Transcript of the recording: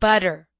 butter.